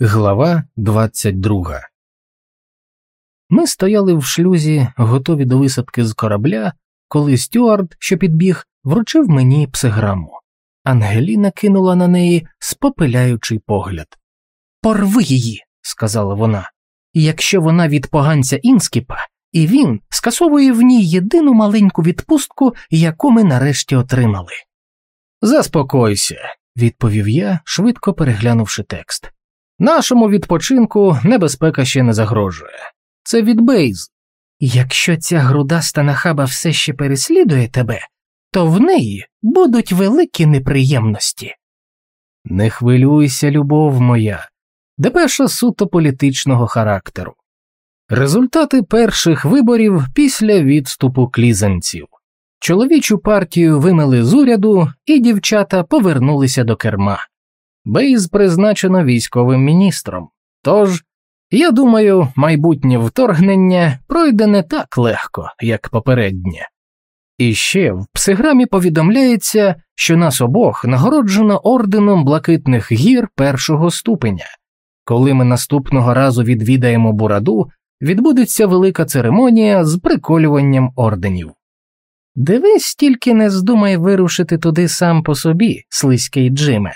Глава 22 Ми стояли в шлюзі, готові до висадки з корабля, коли Стюарт, що підбіг, вручив мені псиграму. Ангеліна кинула на неї спопиляючий погляд. Порви її, сказала вона. Якщо вона від поганця інскіпа, і він скасовує в ній єдину маленьку відпустку, яку ми нарешті отримали. Заспокойся, відповів я, швидко переглянувши текст. Нашому відпочинку небезпека ще не загрожує. Це від Бейз. Якщо ця грудаста нахаба все ще переслідує тебе, то в неї будуть великі неприємності. Не хвилюйся, любов моя, депеша суто політичного характеру. Результати перших виборів після відступу клізанців. Чоловічу партію вимели з уряду, і дівчата повернулися до керма. Бейз призначено військовим міністром. Тож, я думаю, майбутнє вторгнення пройде не так легко, як попереднє. І ще в псиграмі повідомляється, що нас обох нагороджено орденом блакитних гір першого ступеня. Коли ми наступного разу відвідаємо бураду, відбудеться велика церемонія з приколюванням орденів. Дивись, тільки не здумай вирушити туди сам по собі, слизький Джиме.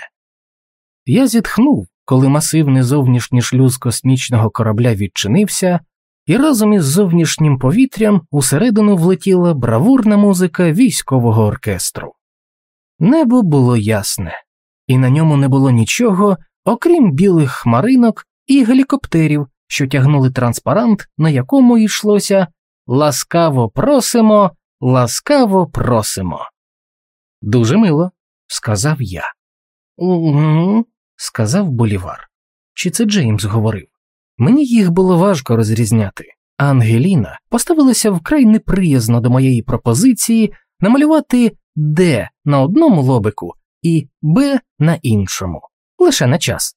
Я зітхнув, коли масивний зовнішній шлюз космічного корабля відчинився, і разом із зовнішнім повітрям усередину влетіла бравурна музика військового оркестру. Небо було ясне, і на ньому не було нічого, окрім білих хмаринок і гелікоптерів, що тягнули транспарант, на якому йшлося Ласкаво просимо, ласкаво просимо. Дуже мило, сказав я. Угу, сказав Болівар. Чи це Джеймс говорив? Мені їх було важко розрізняти, а Ангеліна поставилася вкрай неприязно до моєї пропозиції намалювати Д на одному лобику і Б на іншому, лише на час.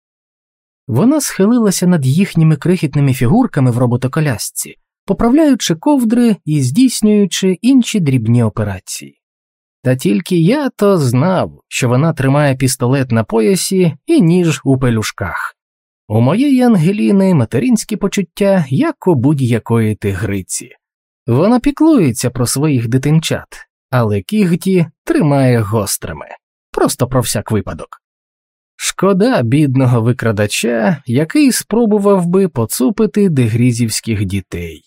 Вона схилилася над їхніми крихітними фігурками в роботоколясці, поправляючи ковдри і здійснюючи інші дрібні операції. Та тільки я то знав, що вона тримає пістолет на поясі і ніж у пелюшках. У моєї Ангеліни материнські почуття, як у будь-якої тигриці. Вона піклується про своїх дитинчат, але кігті тримає гострими, просто про всяк випадок. Шкода бідного викрадача, який спробував би поцупити дегрізівських дітей.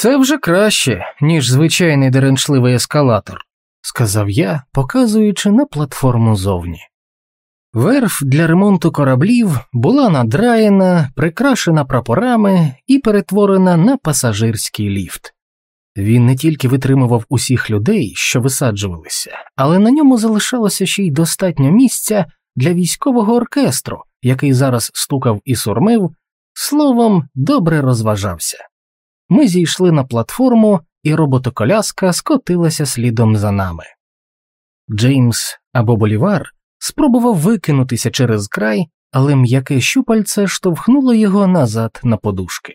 Це вже краще, ніж звичайний деренчливий ескалатор, сказав я, показуючи на платформу зовні. Верф для ремонту кораблів була надраєна, прикрашена прапорами і перетворена на пасажирський ліфт. Він не тільки витримував усіх людей, що висаджувалися, але на ньому залишалося ще й достатньо місця для військового оркестру, який зараз стукав і сурмив, словом, добре розважався. Ми зійшли на платформу, і роботоколяска скотилася слідом за нами. Джеймс або Болівар спробував викинутися через край, але м'яке щупальце штовхнуло його назад на подушки.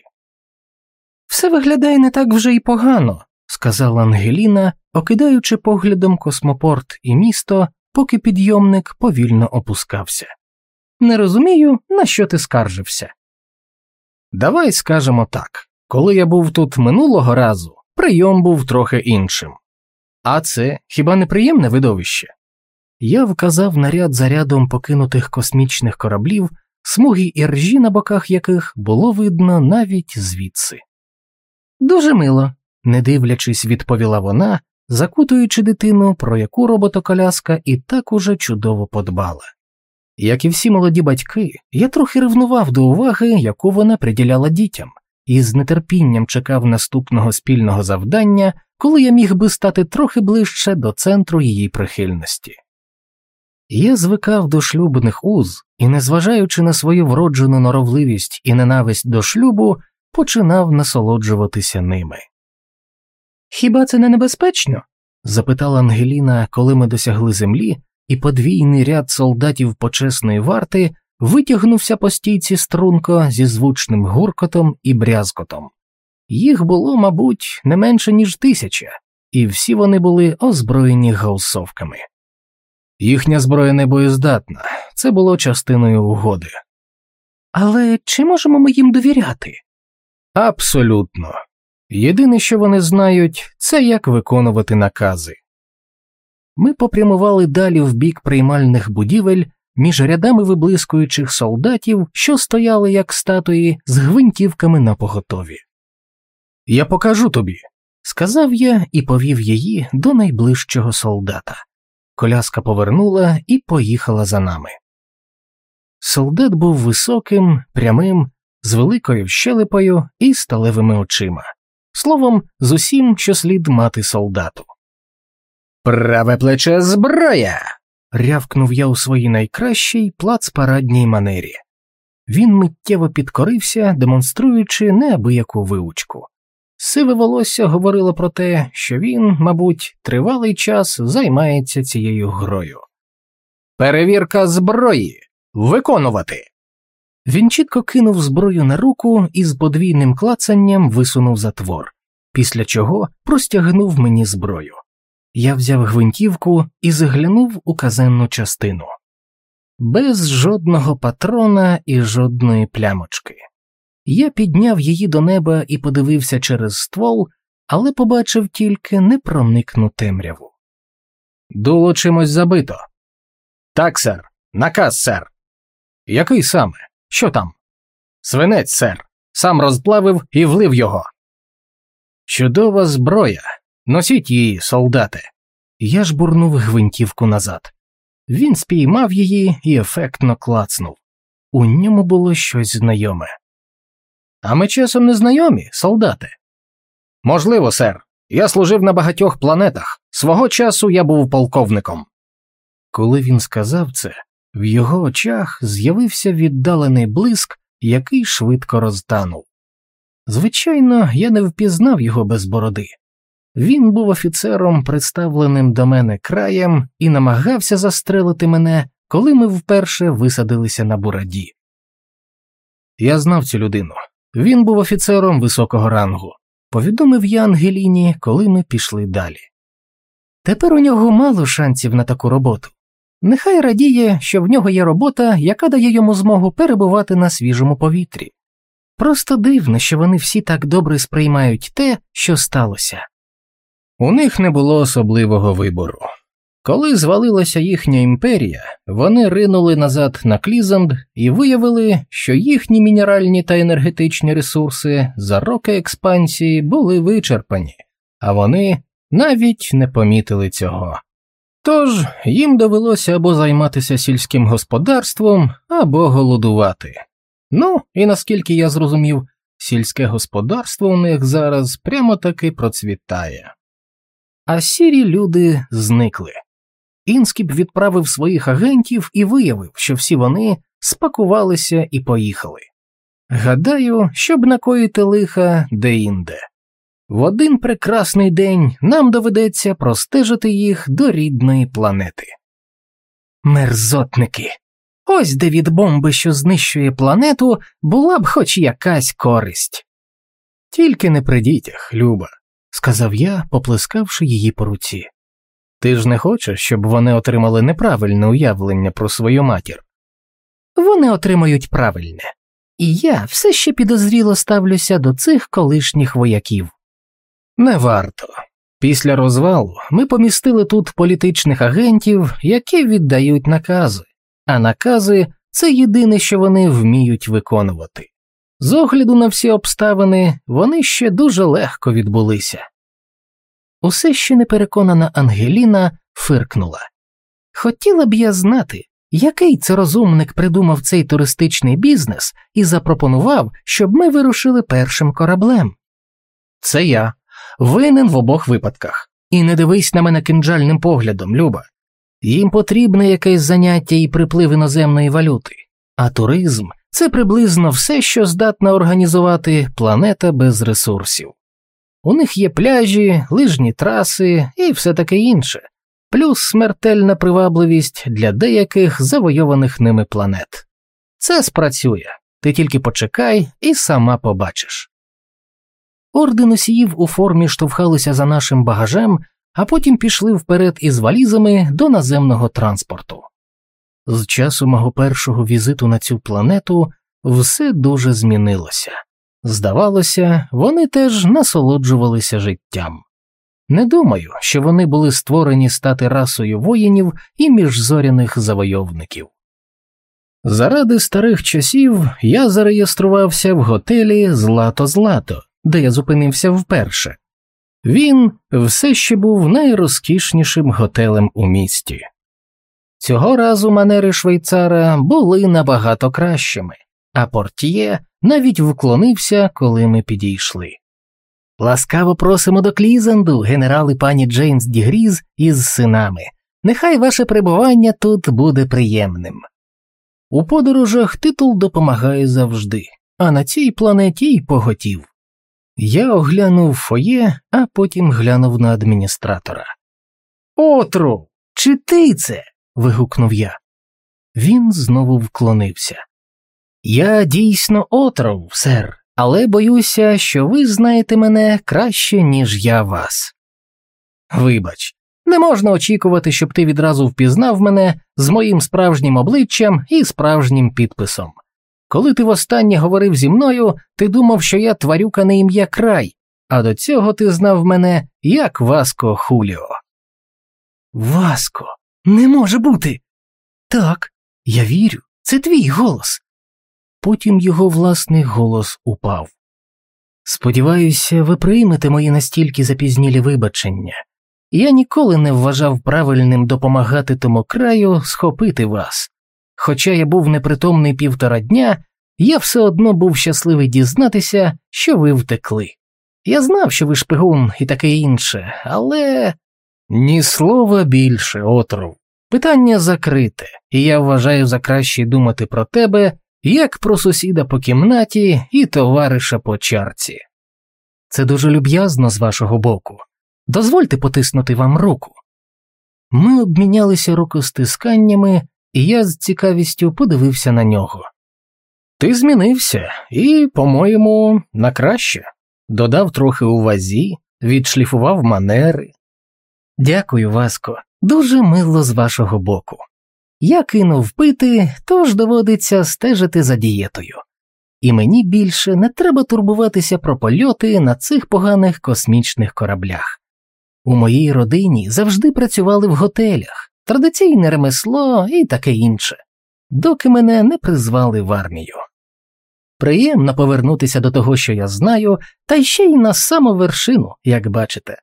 Все виглядає не так вже й погано, сказала Ангеліна, окидаючи поглядом космопорт і місто, поки підйомник повільно опускався. Не розумію, на що ти скаржився. Давай скажемо так коли я був тут минулого разу, прийом був трохи іншим. А це хіба не приємне видовище? Я вказав на ряд за рядом покинутих космічних кораблів, смуги і ржі на боках яких було видно навіть звідси. Дуже мило, не дивлячись, відповіла вона, закутуючи дитину, про яку роботоколяска і так уже чудово подбала. Як і всі молоді батьки, я трохи ревнував до уваги, яку вона приділяла дітям, і з нетерпінням чекав наступного спільного завдання, коли я міг би стати трохи ближче до центру її прихильності. Я звикав до шлюбних уз і, незважаючи на свою вроджену норовливість і ненависть до шлюбу, починав насолоджуватися ними. Хіба це не небезпечно? запитала Ангеліна, коли ми досягли землі, і подвійний ряд солдатів почесної варти витягнувся по стійці струнко зі звучним гуркотом і брязкотом. Їх було, мабуть, не менше, ніж тисяча, і всі вони були озброєні гаусовками. Їхня зброя не боєздатна, це було частиною угоди. Але чи можемо ми їм довіряти? Абсолютно. Єдине, що вони знають, це як виконувати накази. Ми попрямували далі в бік приймальних будівель між рядами виблискуючих солдатів, що стояли як статуї з гвинтівками на поготові. Я покажу тобі, сказав я і повів її до найближчого солдата. Коляска повернула і поїхала за нами. Солдат був високим, прямим, з великою щелепою і сталевими очима, словом, з усім, що слід мати солдату. Праве плече зброя. Рявкнув я у своїй найкращій плацпарадній манері. Він миттєво підкорився, демонструючи неабияку виучку. Сиве волосся говорило про те, що він, мабуть, тривалий час займається цією грою. Перевірка зброї виконувати. Він чітко кинув зброю на руку і з подвійним клацанням висунув затвор, після чого простягнув мені зброю. Я взяв гвинтівку і заглянув у казенну частину. Без жодного патрона і жодної плямочки. Я підняв її до неба і подивився через ствол, але побачив тільки непроникну темряву. Дуло чимось забито. Так, сер, наказ, сер. Який саме? Що там? Свинець, сер. Сам розплавив і влив його. Чудова зброя. Носіть її, солдати. Я ж бурнув гвинтівку назад. Він спіймав її і ефектно клацнув. У ньому було щось знайоме. А ми часом не знайомі, солдати? Можливо, сер. Я служив на багатьох планетах. Свого часу я був полковником. Коли він сказав це, в його очах з'явився віддалений блиск, який швидко розтанув. Звичайно, я не впізнав його без бороди. Він був офіцером, представленим до мене краєм, і намагався застрелити мене, коли ми вперше висадилися на бураді. Я знав цю людину. Він був офіцером високого рангу, повідомив я Ангеліні, коли ми пішли далі. Тепер у нього мало шансів на таку роботу. Нехай радіє, що в нього є робота, яка дає йому змогу перебувати на свіжому повітрі. Просто дивно, що вони всі так добре сприймають те, що сталося. У них не було особливого вибору. Коли звалилася їхня імперія, вони ринули назад на Клізанд і виявили, що їхні мінеральні та енергетичні ресурси за роки експансії були вичерпані, а вони навіть не помітили цього. Тож їм довелося або займатися сільським господарством, або голодувати. Ну і наскільки я зрозумів, сільське господарство у них зараз прямо таки процвітає. А сірі люди зникли. Інскіп відправив своїх агентів і виявив, що всі вони спакувалися і поїхали. Гадаю, щоб накоїти лиха деінде. В один прекрасний день нам доведеться простежити їх до рідної планети. Мерзотники. Ось де від бомби, що знищує планету, була б хоч якась користь. Тільки не при дітях, Люба, сказав я, поплескавши її по руці. Ти ж не хочеш, щоб вони отримали неправильне уявлення про свою матір? Вони отримають правильне, і я все ще підозріло ставлюся до цих колишніх вояків. Не варто. Після розвалу ми помістили тут політичних агентів, які віддають накази, а накази це єдине, що вони вміють виконувати. З огляду на всі обставини вони ще дуже легко відбулися. Усе ще непереконана Ангеліна фиркнула. Хотіла б я знати, який це розумник придумав цей туристичний бізнес і запропонував, щоб ми вирушили першим кораблем. Це я, винен в обох випадках, і не дивись на мене кинджальним поглядом, Люба. Їм потрібне якесь заняття і приплив іноземної валюти, а туризм це приблизно все, що здатна організувати планета без ресурсів. У них є пляжі, лижні траси і все таке інше, плюс смертельна привабливість для деяких завойованих ними планет. Це спрацює, ти тільки почекай і сама побачиш. Орди носіїв у формі штовхалися за нашим багажем, а потім пішли вперед із валізами до наземного транспорту. З часу мого першого візиту на цю планету все дуже змінилося. Здавалося, вони теж насолоджувалися життям. Не думаю, що вони були створені стати расою воїнів і міжзоряних завойовників. Заради старих часів я зареєструвався в готелі Злато Злато, де я зупинився вперше. Він все ще був найрозкішнішим готелем у місті. Цього разу манери швейцара були набагато кращими, а портьє навіть вклонився, коли ми підійшли. Ласкаво просимо до Клізанду, генерал і пані Джеймс Дігріз із синами. Нехай ваше перебування тут буде приємним. У подорожах титул допомагає завжди, а на цій планеті й поготів. Я оглянув фоє, а потім глянув на адміністратора. Отру, чи ти це? Вигукнув я. Він знову вклонився. Я дійсно отров, сер, але боюся, що ви знаєте мене краще, ніж я вас. Вибач, не можна очікувати, щоб ти відразу впізнав мене з моїм справжнім обличчям і справжнім підписом. Коли ти востаннє говорив зі мною, ти думав, що я тварюка на ім'я край, а до цього ти знав мене як Васко Хуліо. Васко, не може бути. Так, я вірю, це твій голос. Потім його власний голос упав. Сподіваюся, ви приймете мої настільки запізнілі вибачення. Я ніколи не вважав правильним допомагати тому краю схопити вас. Хоча я був непритомний півтора дня, я все одно був щасливий дізнатися, що ви втекли. Я знав, що ви шпигун і таке інше, але ні слова більше, отров. Питання закрите, і я вважаю за краще думати про тебе як про сусіда по кімнаті і товариша по чарці. Це дуже люб'язно з вашого боку. Дозвольте потиснути вам руку. Ми обмінялися рукостисканнями, і я з цікавістю подивився на нього. Ти змінився і, по-моєму, на краще. Додав трохи у вазі, відшліфував манери. Дякую, Васко, дуже мило з вашого боку. Я кинув пити, тож доводиться стежити за дієтою. І мені більше не треба турбуватися про польоти на цих поганих космічних кораблях. У моїй родині завжди працювали в готелях, традиційне ремесло і таке інше, доки мене не призвали в армію. Приємно повернутися до того, що я знаю, та ще й на саму вершину, як бачите.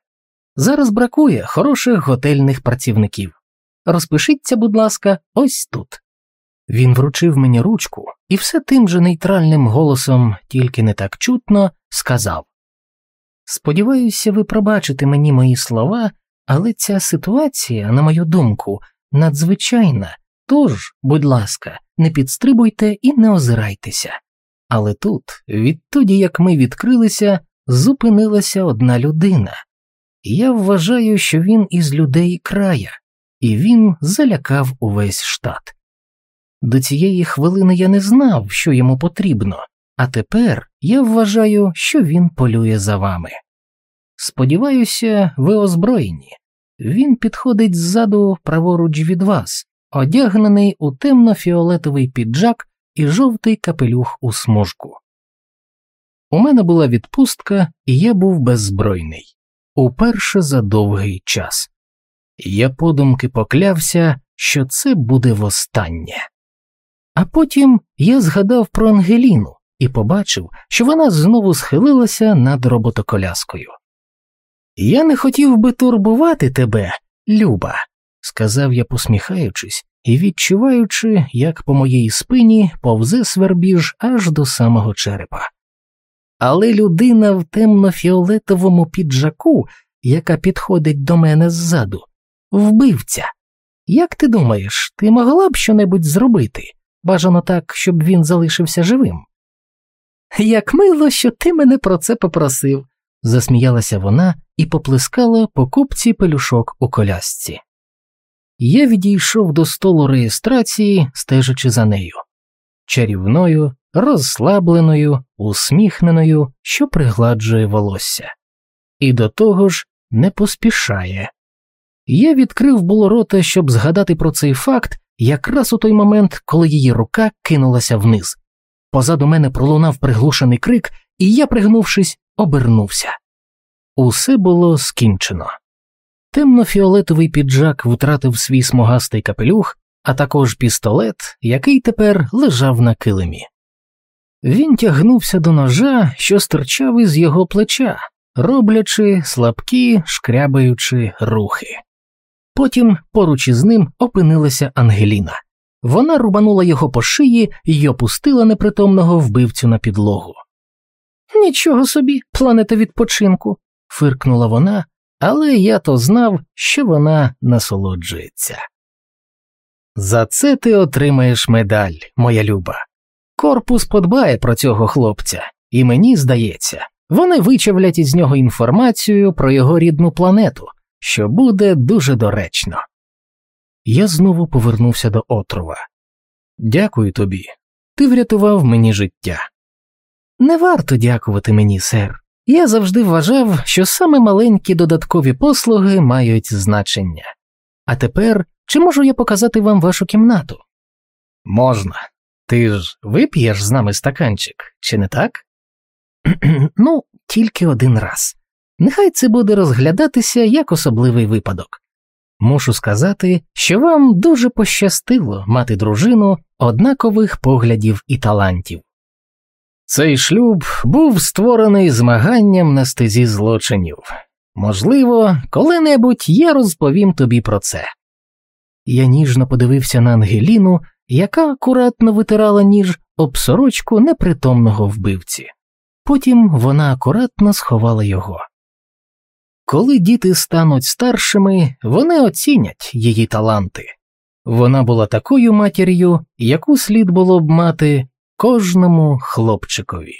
Зараз бракує хороших готельних працівників. Розпишіться, будь ласка, ось тут. Він вручив мені ручку і все тим же нейтральним голосом, тільки не так чутно, сказав Сподіваюся, ви пробачите мені мої слова, але ця ситуація, на мою думку, надзвичайна. Тож, будь ласка, не підстрибуйте і не озирайтеся. Але тут, відтоді як ми відкрилися, зупинилася одна людина. Я вважаю, що він із людей края і він залякав увесь штат. До цієї хвилини я не знав, що йому потрібно, а тепер я вважаю, що він полює за вами. Сподіваюся, ви озброєні. Він підходить ззаду праворуч від вас, одягнений у темно-фіолетовий піджак і жовтий капелюх у смужку. У мене була відпустка, і я був беззбройний уперше за довгий час. Я подумки поклявся, що це буде востаннє. А потім я згадав про Ангеліну і побачив, що вона знову схилилася над роботоколяскою. Я не хотів би турбувати тебе, Люба, сказав я, посміхаючись і відчуваючи, як по моїй спині повзе свербіж аж до самого черепа. Але людина в темно-фіолетовому піджаку, яка підходить до мене ззаду, вбивця. Як ти думаєш, ти могла б щонебудь зробити? Бажано так, щоб він залишився живим? Як мило, що ти мене про це попросив, засміялася вона і поплескала по купці пелюшок у колясці. Я відійшов до столу реєстрації, стежачи за нею, чарівною, розслабленою, усміхненою, що пригладжує волосся, і до того ж не поспішає. Я відкрив було рота, щоб згадати про цей факт якраз у той момент, коли її рука кинулася вниз. позаду мене пролунав приглушений крик, і я, пригнувшись, обернувся. Усе було скінчено. Темно-фіолетовий піджак втратив свій смугастий капелюх, а також пістолет, який тепер лежав на килимі. Він тягнувся до ножа, що стирчав із його плеча, роблячи слабкі, шкрябаючи рухи. Потім поруч із ним опинилася Ангеліна. Вона рубанула його по шиї і опустила непритомного вбивцю на підлогу. Нічого собі, планета відпочинку, фиркнула вона, але я то знав, що вона насолоджується. За це ти отримаєш медаль, моя люба. Корпус подбає про цього хлопця, і мені здається, вони вичавлять із нього інформацію про його рідну планету, що буде дуже доречно. Я знову повернувся до отрова. Дякую тобі. Ти врятував мені життя. Не варто дякувати мені, сер. Я завжди вважав, що саме маленькі додаткові послуги мають значення. А тепер чи можу я показати вам вашу кімнату? Можна. Ти ж вип'єш з нами стаканчик, чи не так? ну, тільки один раз. Нехай це буде розглядатися як особливий випадок. Мушу сказати, що вам дуже пощастило мати дружину однакових поглядів і талантів. Цей шлюб був створений змаганням на стезі злочинів. Можливо, коли-небудь я розповім тобі про це. Я ніжно подивився на Ангеліну, яка акуратно витирала ніж об сорочку непритомного вбивці. Потім вона акуратно сховала його. Коли діти стануть старшими, вони оцінять її таланти. Вона була такою матір'ю, яку слід було б мати кожному хлопчикові.